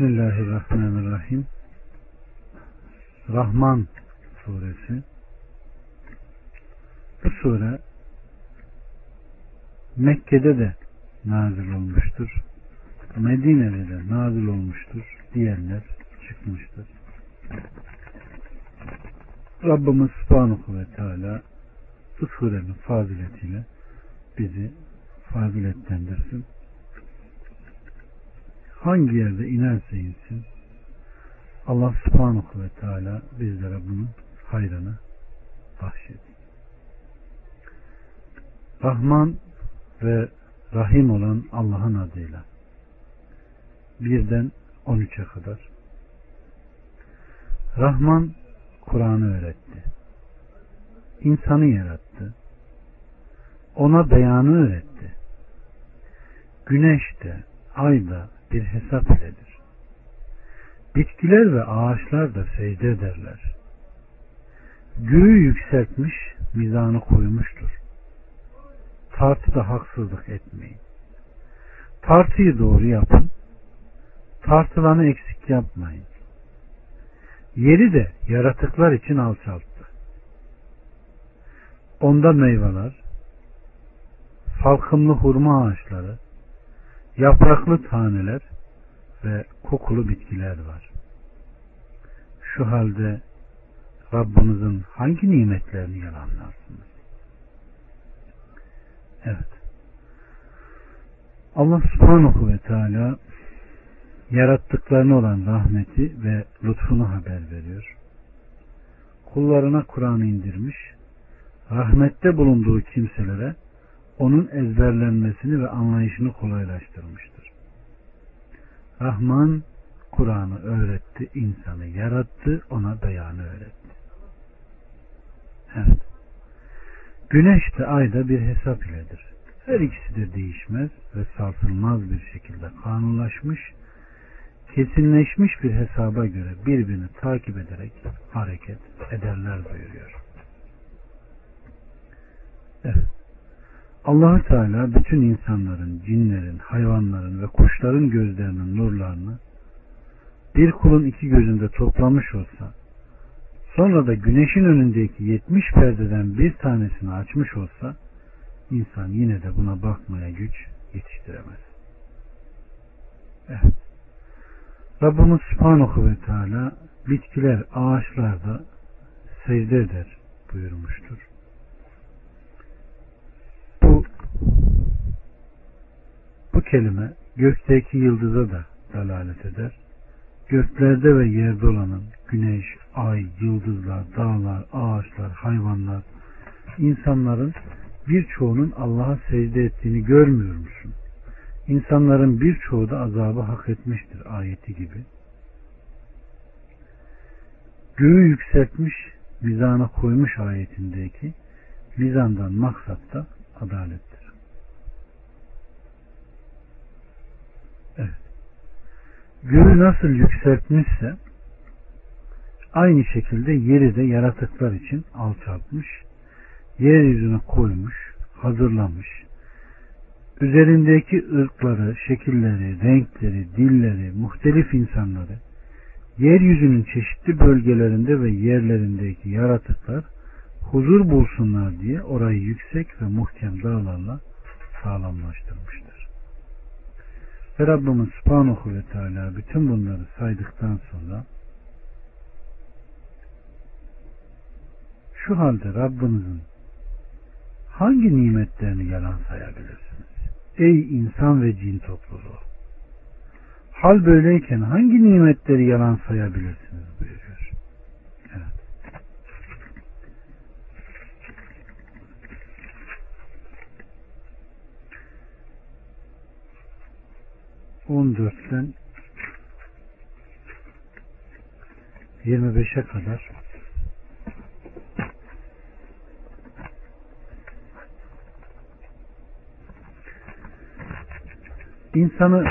Bismillahirrahmanirrahim. Rahman suresi. Bu sure Mekke'de de nazil olmuştur. Medine'de de nazil olmuştur diyenler çıkmıştır. Rabbimiz Subhanahu ve Teala bu surenin faziletiyle bizi faziletlendirsin hangi yerde inerse insin Allah subhanahu ve teala bizlere bunun hayrını bahşedin. Rahman ve Rahim olan Allah'ın adıyla birden 13'e kadar Rahman Kur'an'ı öğretti. İnsanı yarattı. Ona beyanı öğretti. Güneş de, ay da, bir hesap iledir. Bitkiler ve ağaçlar da secde ederler. Göğü yükseltmiş, mizanı koymuştur. Tartıda haksızlık etmeyin. Tartıyı doğru yapın. Tartılanı eksik yapmayın. Yeri de yaratıklar için alçalttı. Onda meyveler, salkımlı hurma ağaçları, yapraklı taneler ve kokulu bitkiler var. Şu halde Rabbinizin hangi nimetlerini yalanlarsınız? Evet. Allah subhanahu ve teala yarattıklarına olan rahmeti ve lütfunu haber veriyor. Kullarına Kur'an'ı indirmiş, rahmette bulunduğu kimselere onun ezberlenmesini ve anlayışını kolaylaştırmıştır. Rahman Kur'an'ı öğretti, insanı yarattı, ona beyanı öğretti. Evet. Güneş de ay da bir hesap iledir. Her ikisi de değişmez ve sarsılmaz bir şekilde kanunlaşmış, kesinleşmiş bir hesaba göre birbirini takip ederek hareket ederler buyuruyor. Evet. Allah Teala bütün insanların, cinlerin, hayvanların ve kuşların gözlerinin nurlarını bir kulun iki gözünde toplamış olsa sonra da güneşin önündeki yetmiş perdeden bir tanesini açmış olsa insan yine de buna bakmaya güç yetiştiremez. Evet. Rabbimiz Subhanahu ve Teala bitkiler, ağaçlar da secde eder buyurmuştur. Bu kelime gökteki yıldıza da dalalet eder. Göklerde ve yerde olanın güneş, ay, yıldızlar, dağlar, ağaçlar, hayvanlar, insanların birçoğunun Allah'a secde ettiğini görmüyor musun? İnsanların birçoğu da azabı hak etmiştir ayeti gibi. Göğü yükseltmiş, mizana koymuş ayetindeki mizandan maksat da adalet. Evet. Göğü nasıl yükseltmişse aynı şekilde yeri de yaratıklar için alçaltmış, yeryüzüne koymuş, hazırlamış. Üzerindeki ırkları, şekilleri, renkleri, dilleri, muhtelif insanları, yeryüzünün çeşitli bölgelerinde ve yerlerindeki yaratıklar huzur bulsunlar diye orayı yüksek ve muhkem dağlarla sağlamlaştırmıştır. Ve Rabbimiz Subhanahu ve Teala bütün bunları saydıktan sonra şu halde Rabbinizin hangi nimetlerini yalan sayabilirsiniz? Ey insan ve cin topluluğu! Hal böyleyken hangi nimetleri yalan sayabilirsiniz buyuruyor. Evet. 14'ten 25'e kadar insanı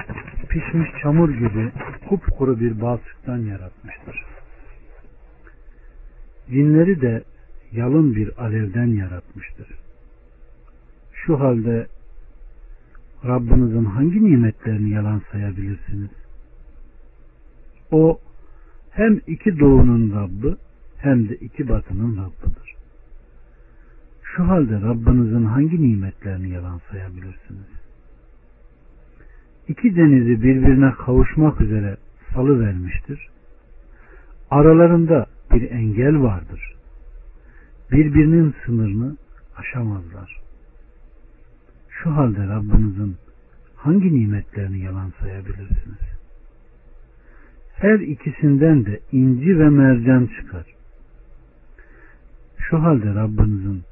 pişmiş çamur gibi kupkuru bir balçıktan yaratmıştır. Cinleri de yalın bir alevden yaratmıştır. Şu halde Rabbinizin hangi nimetlerini yalan sayabilirsiniz? O hem iki doğunun Rabbi hem de iki batının Rabbidir. Şu halde Rabbinizin hangi nimetlerini yalan sayabilirsiniz? İki denizi birbirine kavuşmak üzere salı vermiştir. Aralarında bir engel vardır. Birbirinin sınırını aşamazlar. Şu halde Rabbinizin hangi nimetlerini yalan sayabilirsiniz? Her ikisinden de inci ve mercan çıkar. Şu halde Rabbinizin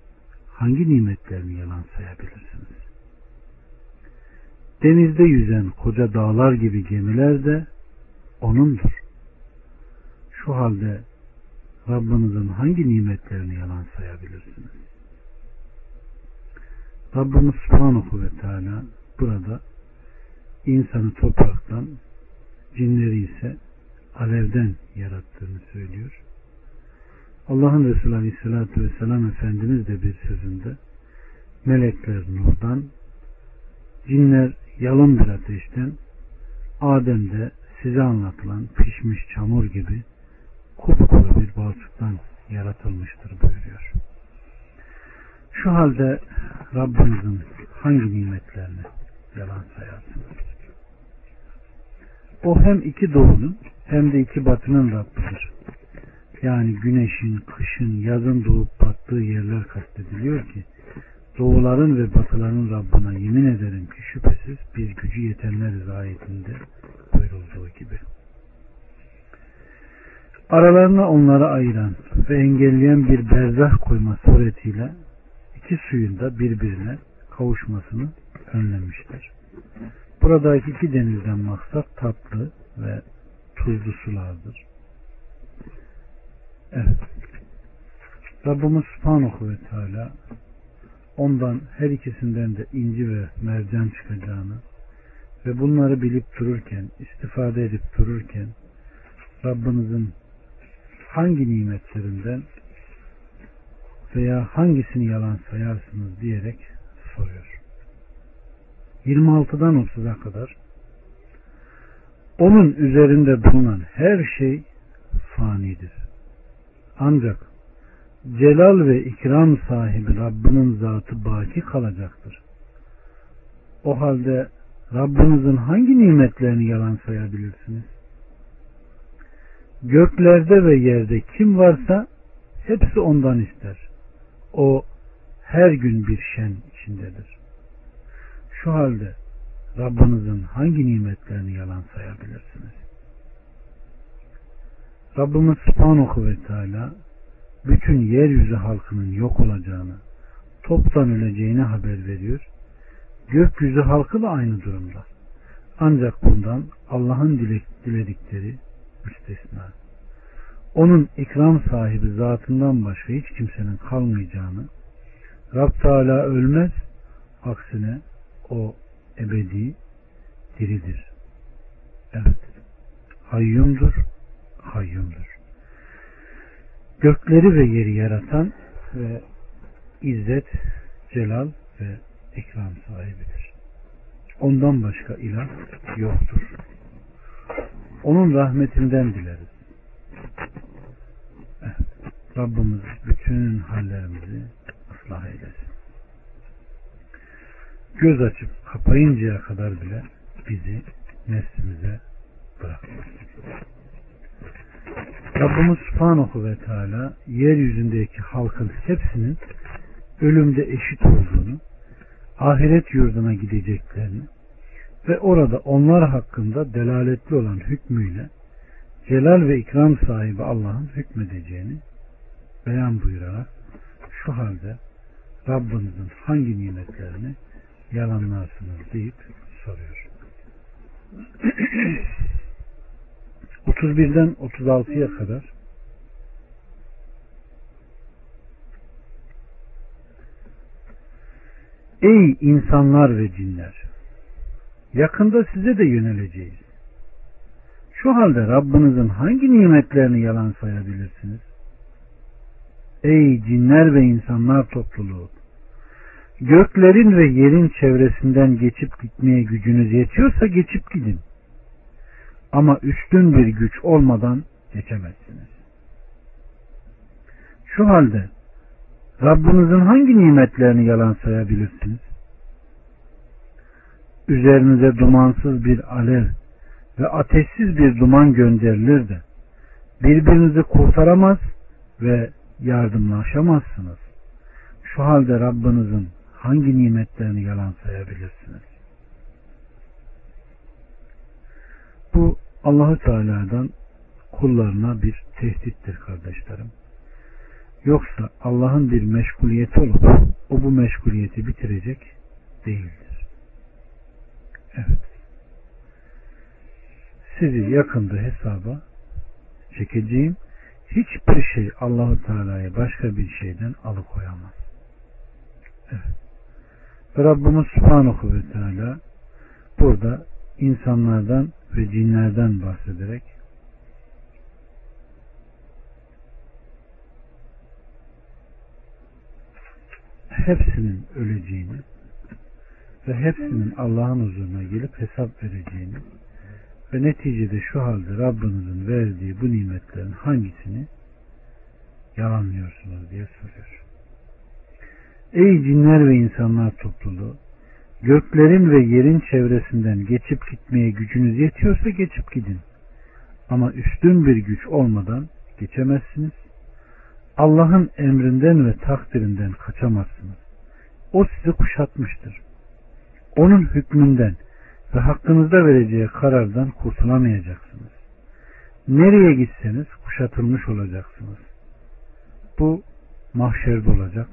hangi nimetlerini yalan sayabilirsiniz? Denizde yüzen koca dağlar gibi gemiler de O'nundur. Şu halde Rabbinizin hangi nimetlerini yalan sayabilirsiniz? Rabbimiz Subhanahu ve Teala burada insanı topraktan, cinleri ise alevden yarattığını söylüyor. Allah'ın Resulü Aleyhisselatü Vesselam Efendimiz de bir sözünde melekler nurdan, cinler yalın bir ateşten, Adem de size anlatılan pişmiş çamur gibi kupkuru bir balçıktan yaratılmıştır buyuruyor. Şu halde Rabbinizin hangi nimetlerini yalan sayarsınız? O hem iki doğunun hem de iki batının Rabbidir. Yani güneşin, kışın, yazın doğup battığı yerler kastediliyor ki doğuların ve batıların Rabbına yemin ederim ki şüphesiz bir gücü yetenleriz ayetinde buyurulduğu gibi. Aralarına onları ayıran ve engelleyen bir berzah koyma suretiyle iki suyun da birbirine kavuşmasını önlemiştir. Buradaki iki denizden maksat tatlı ve tuzlu sulardır. Evet. Rabbimiz Subhanahu ve Teala ondan her ikisinden de inci ve mercan çıkacağını ve bunları bilip dururken, istifade edip dururken Rabbinizin hangi nimetlerinden veya hangisini yalan sayarsınız diyerek soruyor. 26'dan 30'a kadar onun üzerinde bulunan her şey fanidir. Ancak celal ve ikram sahibi Rabbinin zatı baki kalacaktır. O halde Rabbinizin hangi nimetlerini yalan sayabilirsiniz? Göklerde ve yerde kim varsa hepsi ondan ister. O her gün bir şen içindedir. Şu halde Rabbinizin hangi nimetlerini yalan sayabilirsiniz? Rabbimiz Subhanahu ve Teala bütün yeryüzü halkının yok olacağını, toptan öleceğini haber veriyor. Gökyüzü halkı da aynı durumda. Ancak bundan Allah'ın diledikleri müstesna. Onun ikram sahibi zatından başka hiç kimsenin kalmayacağını, Rab Teala ölmez, aksine o ebedi diridir. Evet. Hayyumdur, hayyumdur. Gökleri ve yeri yaratan ve izzet, celal ve ikram sahibidir. Ondan başka ilah yoktur. Onun rahmetinden dileriz. Rabbimiz bütün hallerimizi ıslah eylesin. Göz açıp kapayıncaya kadar bile bizi neslimize bırakmasın. Rabbimiz Subhanahu ve Teala yeryüzündeki halkın hepsinin ölümde eşit olduğunu, ahiret yurduna gideceklerini ve orada onlar hakkında delaletli olan hükmüyle celal ve ikram sahibi Allah'ın hükmedeceğini beyan buyurarak şu halde Rabbinizin hangi nimetlerini yalanlarsınız deyip soruyor. 31'den 36'ya kadar Ey insanlar ve cinler! Yakında size de yöneleceğiz. Şu halde Rabbinizin hangi nimetlerini yalan sayabilirsiniz? Ey cinler ve insanlar topluluğu! Göklerin ve yerin çevresinden geçip gitmeye gücünüz yetiyorsa geçip gidin. Ama üstün bir güç olmadan geçemezsiniz. Şu halde Rabbinizin hangi nimetlerini yalan sayabilirsiniz? Üzerinize dumansız bir alev ve ateşsiz bir duman gönderilir de birbirinizi kurtaramaz ve yardımlaşamazsınız. Şu halde Rabbinizin hangi nimetlerini yalan sayabilirsiniz? Bu Allahü Teala'dan kullarına bir tehdittir kardeşlerim. Yoksa Allah'ın bir meşguliyeti olup o bu meşguliyeti bitirecek değildir. Evet. Sizi yakında hesaba çekeceğim. Hiçbir şey Allahu Teala'yı başka bir şeyden alıkoyamaz. Evet. Ve Rabbimiz Subhanahu ve Teala burada insanlardan ve cinlerden bahsederek hepsinin öleceğini ve hepsinin Allah'ın huzuruna gelip hesap vereceğini ve neticede şu halde Rabbinizin verdiği bu nimetlerin hangisini yalanlıyorsunuz diye soruyor. Ey cinler ve insanlar topluluğu göklerin ve yerin çevresinden geçip gitmeye gücünüz yetiyorsa geçip gidin. Ama üstün bir güç olmadan geçemezsiniz. Allah'ın emrinden ve takdirinden kaçamazsınız. O sizi kuşatmıştır. Onun hükmünden ve hakkınızda vereceği karardan kurtulamayacaksınız. Nereye gitseniz kuşatılmış olacaksınız. Bu mahşerde olacak.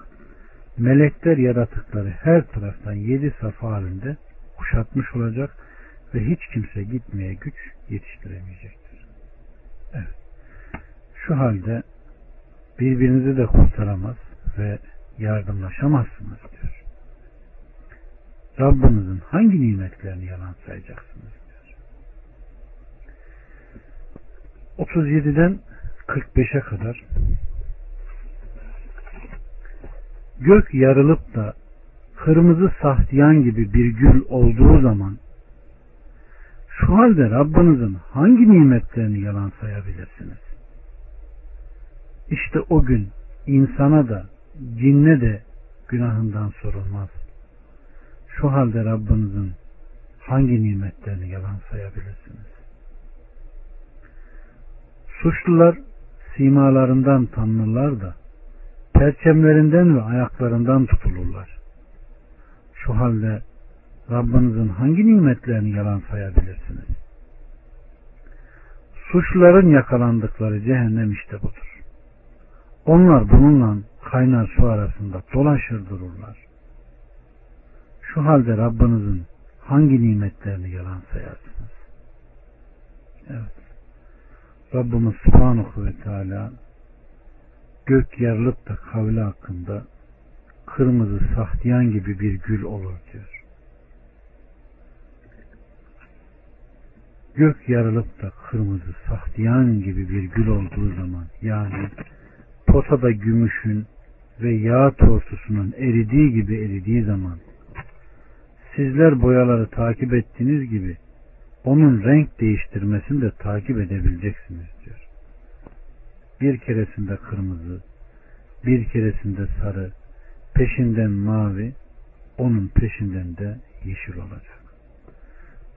Melekler yaratıkları her taraftan yedi safa halinde kuşatmış olacak ve hiç kimse gitmeye güç yetiştiremeyecektir. Evet. Şu halde birbirinizi de kurtaramaz ve yardımlaşamazsınız diyor. Rabbinizin hangi nimetlerini yalan sayacaksınız diyor. 37'den 45'e kadar gök yarılıp da kırmızı sahtiyan gibi bir gül olduğu zaman şu halde Rabbinizin hangi nimetlerini yalan sayabilirsiniz? İşte o gün insana da cinne de günahından sorulmaz. Şu halde Rabbinizin hangi nimetlerini yalan sayabilirsiniz? Suçlular simalarından tanınırlar da perçemlerinden ve ayaklarından tutulurlar. Şu halde Rabbinizin hangi nimetlerini yalan sayabilirsiniz? Suçluların yakalandıkları cehennem işte budur. Onlar bununla kaynar su arasında dolaşır dururlar. Şu halde Rabbinizin hangi nimetlerini yalan sayarsınız? Evet. Rabbimiz Subhanahu ve Teala gök yarılıp da kavli hakkında kırmızı sahtiyan gibi bir gül olur diyor. Gök yarılıp da kırmızı sahtiyan gibi bir gül olduğu zaman yani potada gümüşün ve yağ tortusunun eridiği gibi eridiği zaman sizler boyaları takip ettiğiniz gibi onun renk değiştirmesini de takip edebileceksiniz diyor. Bir keresinde kırmızı, bir keresinde sarı, peşinden mavi, onun peşinden de yeşil olacak.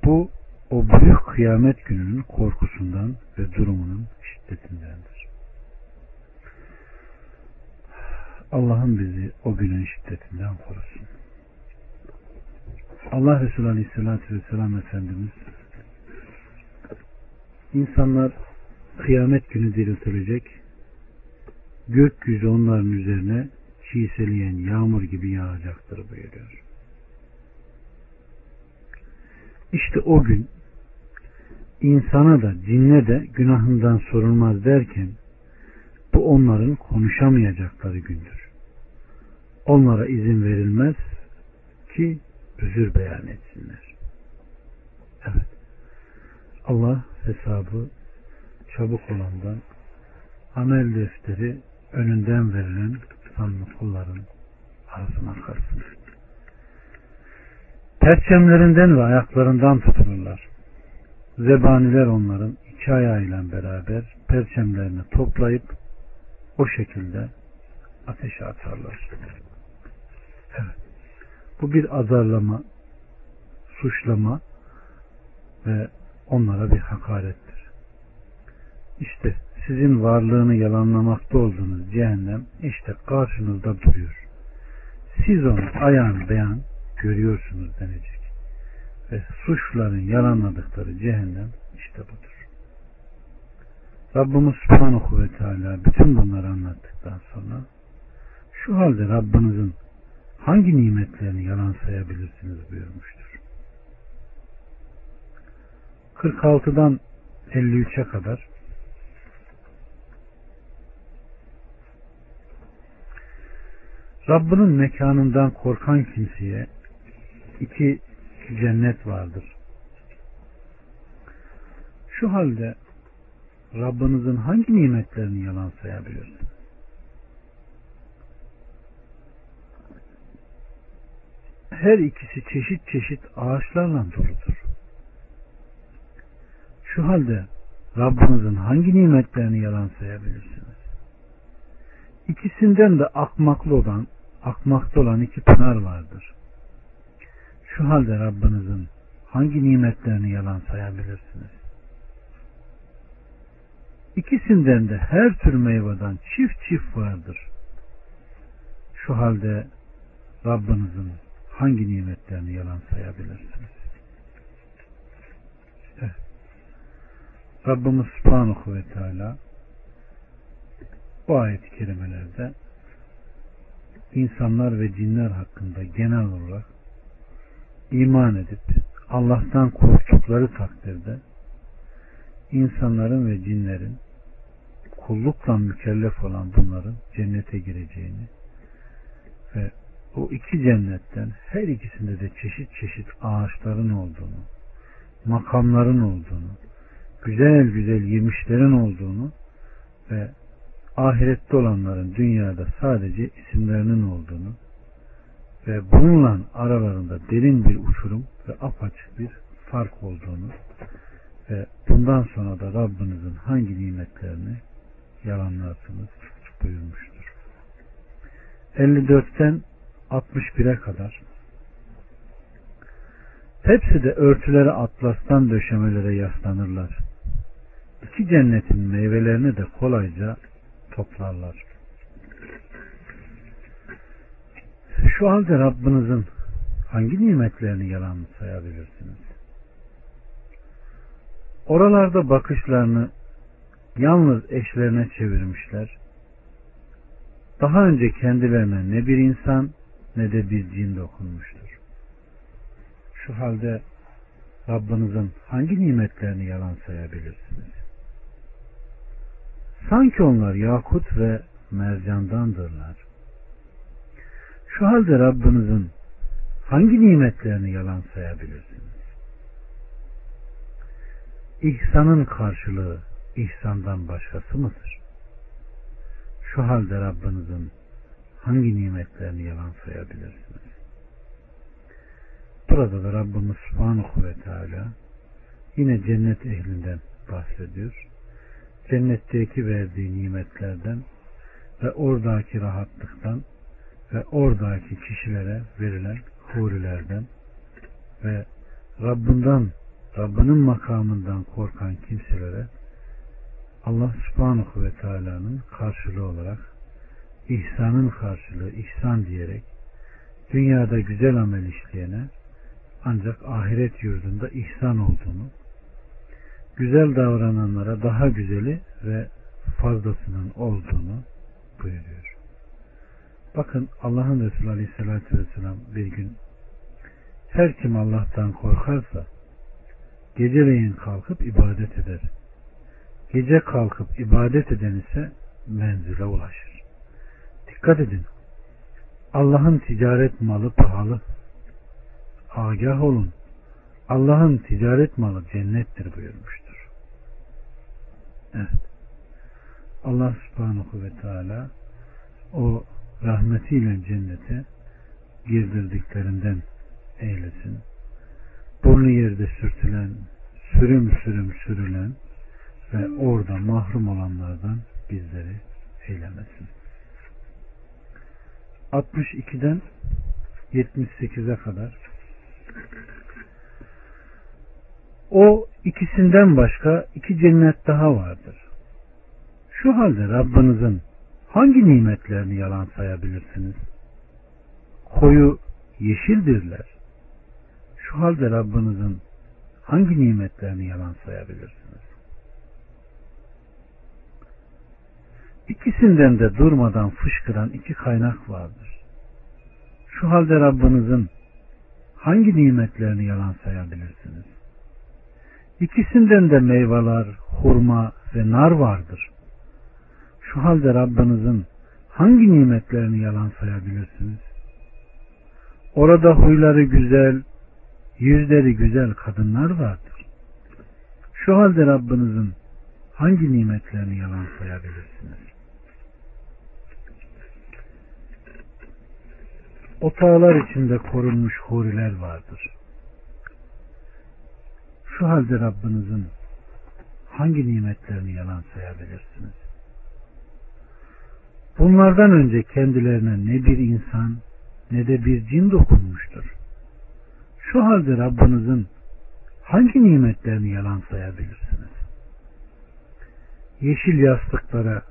Bu o büyük kıyamet gününün korkusundan ve durumunun şiddetindendir. Allah'ın bizi o günün şiddetinden korusun. Allah Resulü Aleyhisselatü Vesselam Efendimiz insanlar kıyamet günü diriltilecek gökyüzü onların üzerine çiğseleyen yağmur gibi yağacaktır buyuruyor. İşte o gün insana da cinne de günahından sorulmaz derken bu onların konuşamayacakları gündür. Onlara izin verilmez ki özür beyan etsinler. Evet. Allah hesabı çabuk olandan amel defteri önünden verilen sanlı kulların arasına karsın. Perçemlerinden ve ayaklarından tutulurlar. Zebaniler onların iki ayağıyla beraber perçemlerini toplayıp o şekilde ateşe atarlar. Evet. Bu bir azarlama, suçlama ve onlara bir hakarettir. İşte sizin varlığını yalanlamakta olduğunuz cehennem işte karşınızda duruyor. Siz onu ayan beyan görüyorsunuz denecek. Ve suçların yalanladıkları cehennem işte budur. Rabbimiz Subhanahu ve Teala bütün bunları anlattıktan sonra şu halde Rabbinizin hangi nimetlerini yalan sayabilirsiniz buyurmuştur. 46'dan 53'e kadar Rabbinin mekanından korkan kimseye iki cennet vardır. Şu halde Rabbinizin hangi nimetlerini yalan sayabilirsiniz? Her ikisi çeşit çeşit ağaçlarla doludur. Şu halde Rabbinizin hangi nimetlerini yalan sayabilirsiniz? İkisinden de akmaklı olan, akmakta olan iki pınar vardır. Şu halde Rabbinizin hangi nimetlerini yalan sayabilirsiniz? İkisinden de her tür meyveden çift çift vardır. Şu halde Rabbinizin hangi nimetlerini yalan sayabilirsiniz? Evet. Rabbimiz Subhanahu ve Teala bu ayet-i kerimelerde insanlar ve cinler hakkında genel olarak iman edip Allah'tan korktukları takdirde insanların ve cinlerin kullukla mükellef olan bunların cennete gireceğini ve o iki cennetten her ikisinde de çeşit çeşit ağaçların olduğunu, makamların olduğunu, güzel güzel yemişlerin olduğunu ve ahirette olanların dünyada sadece isimlerinin olduğunu ve bununla aralarında derin bir uçurum ve apaçık bir fark olduğunu ve bundan sonra da Rabbinizin hangi nimetlerini yalanlarsınız buyurmuştur. 54'ten 61'e kadar hepsi de örtüleri atlastan döşemelere yaslanırlar. İki cennetin meyvelerini de kolayca toplarlar. Şu halde Rabbinizin hangi nimetlerini yalan sayabilirsiniz? Oralarda bakışlarını yalnız eşlerine çevirmişler. Daha önce kendilerine ne bir insan ne de bir cin dokunmuştur. Şu halde Rabbinizin hangi nimetlerini yalan sayabilirsiniz? Sanki onlar yakut ve mercandandırlar. Şu halde Rabbinizin hangi nimetlerini yalan sayabilirsiniz? İhsanın karşılığı ihsandan başkası mıdır? Şu halde Rabbinizin hangi nimetlerini yalan sayabilirsiniz? Burada da Rabbimiz Subhanahu ve Teala yine cennet ehlinden bahsediyor. Cennetteki verdiği nimetlerden ve oradaki rahatlıktan ve oradaki kişilere verilen hurilerden ve Rabbinden, Rabbinin makamından korkan kimselere Allah subhanahu ve teala'nın karşılığı olarak ihsanın karşılığı ihsan diyerek dünyada güzel amel işleyene ancak ahiret yurdunda ihsan olduğunu güzel davrananlara daha güzeli ve fazlasının olduğunu buyuruyor. Bakın Allah'ın Resulü Aleyhisselatü Vesselam bir gün her kim Allah'tan korkarsa geceleyin kalkıp ibadet eder. Gece kalkıp ibadet eden ise menzile ulaşır. Dikkat edin. Allah'ın ticaret malı pahalı. Agah olun. Allah'ın ticaret malı cennettir buyurmuştur. Evet. Allah subhanahu ve teala o rahmetiyle cennete girdirdiklerinden eylesin. Burnu yerde sürtülen, sürüm sürüm sürülen ve orada mahrum olanlardan bizleri eylemesin. 62'den 78'e kadar o ikisinden başka iki cennet daha vardır. Şu halde Rabbinizin hangi nimetlerini yalan sayabilirsiniz? Koyu yeşildirler. Şu halde Rabbinizin hangi nimetlerini yalan sayabilirsiniz? İkisinden de durmadan fışkıran iki kaynak vardır. Şu halde Rabbinizin hangi nimetlerini yalan sayabilirsiniz? İkisinden de meyveler, hurma ve nar vardır. Şu halde Rabbinizin hangi nimetlerini yalan sayabilirsiniz? Orada huyları güzel, yüzleri güzel kadınlar vardır. Şu halde Rabbinizin hangi nimetlerini yalan sayabilirsiniz? Otağlar içinde korunmuş huriler vardır. Şu halde Rabbinizin hangi nimetlerini yalan sayabilirsiniz? Bunlardan önce kendilerine ne bir insan ne de bir cin dokunmuştur. Şu halde Rabbinizin hangi nimetlerini yalan sayabilirsiniz? Yeşil yastıklara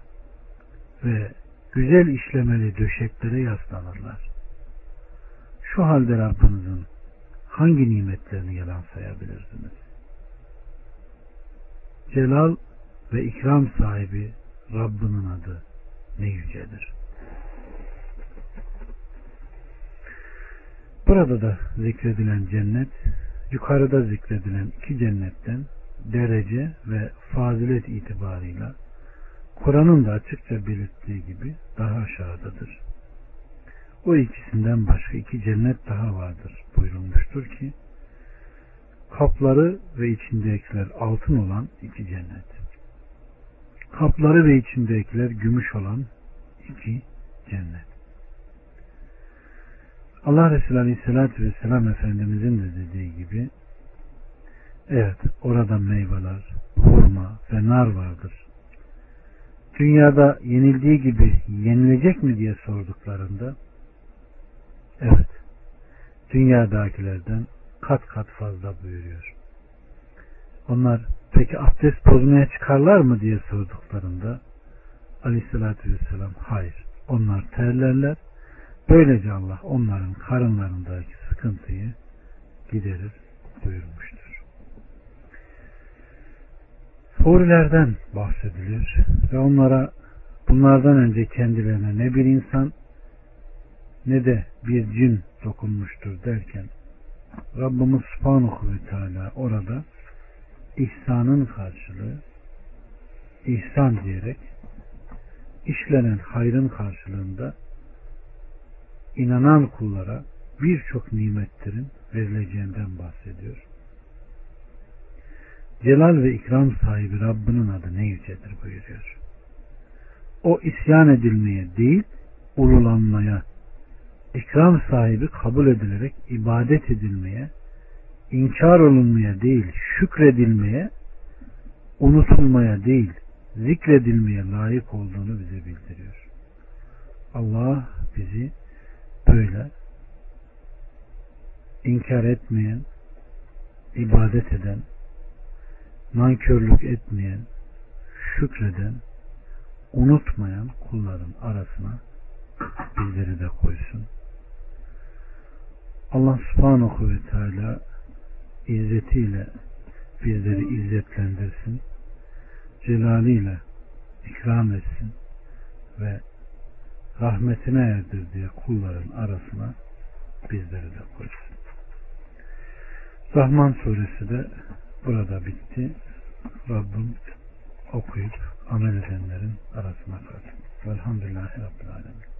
ve güzel işlemeli döşeklere yaslanırlar. Şu halde Rabbinizin hangi nimetlerini yalan sayabilirsiniz? Celal ve ikram sahibi Rabbinin adı ne yücedir. Burada da zikredilen cennet, yukarıda zikredilen iki cennetten derece ve fazilet itibarıyla Kur'an'ın da açıkça belirttiği gibi daha aşağıdadır. O ikisinden başka iki cennet daha vardır buyurulmuştur ki kapları ve içindekiler altın olan iki cennet. Kapları ve içindekiler gümüş olan iki cennet. Allah Resulü Aleyhisselatü Vesselam Efendimizin de dediği gibi evet orada meyveler, hurma ve nar vardır. Dünyada yenildiği gibi yenilecek mi diye sorduklarında evet dünyadakilerden kat kat fazla buyuruyor. Onlar peki abdest bozmaya çıkarlar mı diye sorduklarında Aleyhisselatü Vesselam hayır. Onlar terlerler. Böylece Allah onların karınlarındaki sıkıntıyı giderir buyurmuştur. Hurilerden bahsediliyor ve onlara bunlardan önce kendilerine ne bir insan ne de bir cin dokunmuştur derken Rabbimiz Subhanahu ve Teala orada ihsanın karşılığı ihsan diyerek işlenen hayrın karşılığında inanan kullara birçok nimetlerin verileceğinden bahsediyor. Celal ve ikram sahibi Rabbinin adı ne yücedir buyuruyor. O isyan edilmeye değil, ululanmaya, ikram sahibi kabul edilerek ibadet edilmeye, inkar olunmaya değil, şükredilmeye, unutulmaya değil, zikredilmeye layık olduğunu bize bildiriyor. Allah bizi böyle inkar etmeyen, ibadet eden, nankörlük etmeyen, şükreden, unutmayan kulların arasına bizleri de koysun. Allah subhanahu ve teala izzetiyle bizleri izzetlendirsin. Celaliyle ikram etsin ve rahmetine erdir diye kulların arasına bizleri de koysun. Rahman suresi de burada bitti. Rabbim okuyup amel edenlerin arasına kalsın. Velhamdülillahi Rabbil Alemin.